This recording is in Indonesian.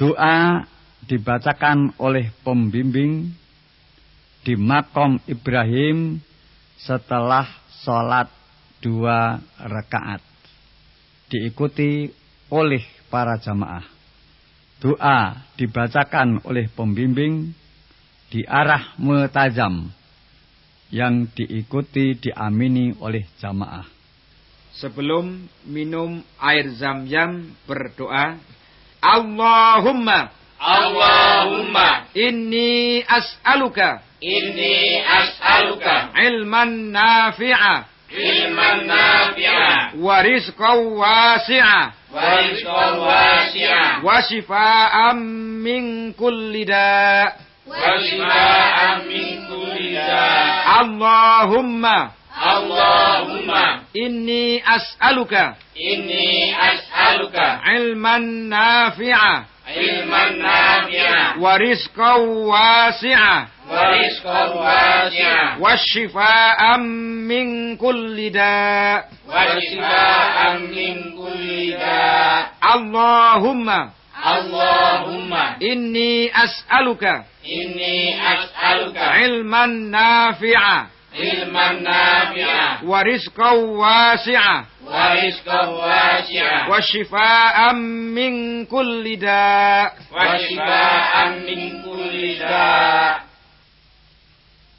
Doa dibacakan oleh pembimbing di makom Ibrahim setelah sholat dua rakaat. Diikuti oleh para jamaah. Doa dibacakan oleh pembimbing di arah mutajam yang diikuti diamini oleh jamaah. Sebelum minum air zam-zam berdoa, Allahumma. Allahumma. Inni as'aluka. Inni as'aluka. Ilman nafi'a. Ilman nafi'a. Wa rizqan wasi'a. Wa rizqan wasi'a. Wa shifaan min kulli da' wa shifaan min kulli da' Allahumma. Allahumma inni as'aluka inni as'aluka ilman nafi'a ilman nafi'a wa rizqan wasi'a wa rizqan wasi'a wa shifaan min kulli da' wa shifaan min kulli da' Allahumma Allahumma inni as'aluka inni as'aluka ilman nafi'a ilman nafi'a wa rizqan wasi'a wa rizqan wasi'a wa